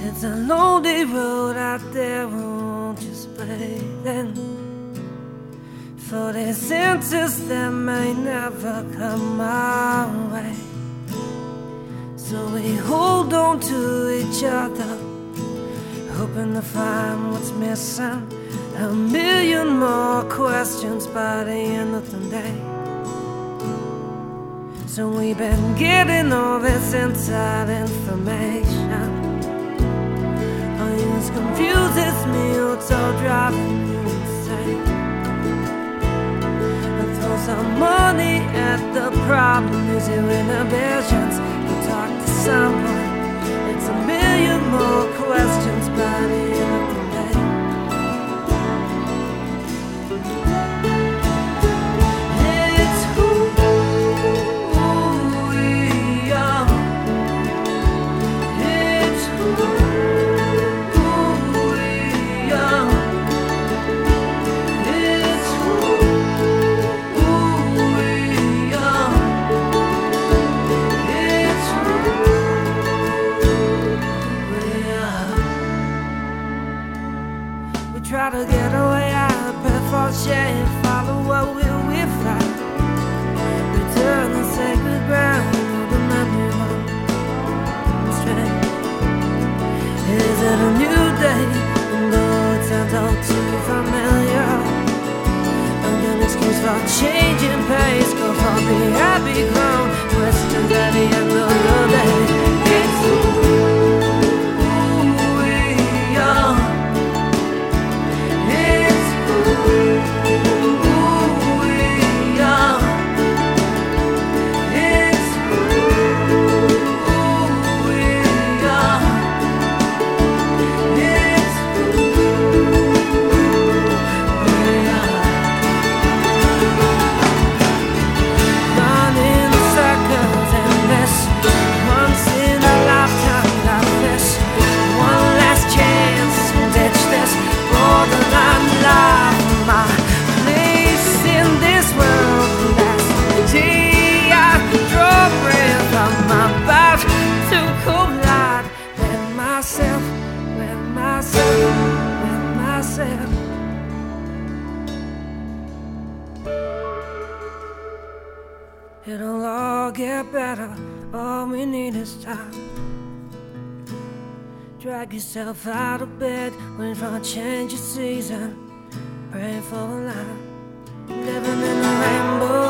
It's a lonely road out there, won't you stay then? For these answers that may never come our way. So we hold on to each other, hoping to find what's missing. A million more questions by the end of the day. So we've been getting all this inside information. Confuses me, it's all driving you insane. Throw some money at the problem, is your inhibitions. You talk to someone, it's a million more It'll all get better. All we need is time. Drag yourself out of bed, waiting for a change of season. Praying for a light, living in a rainbow.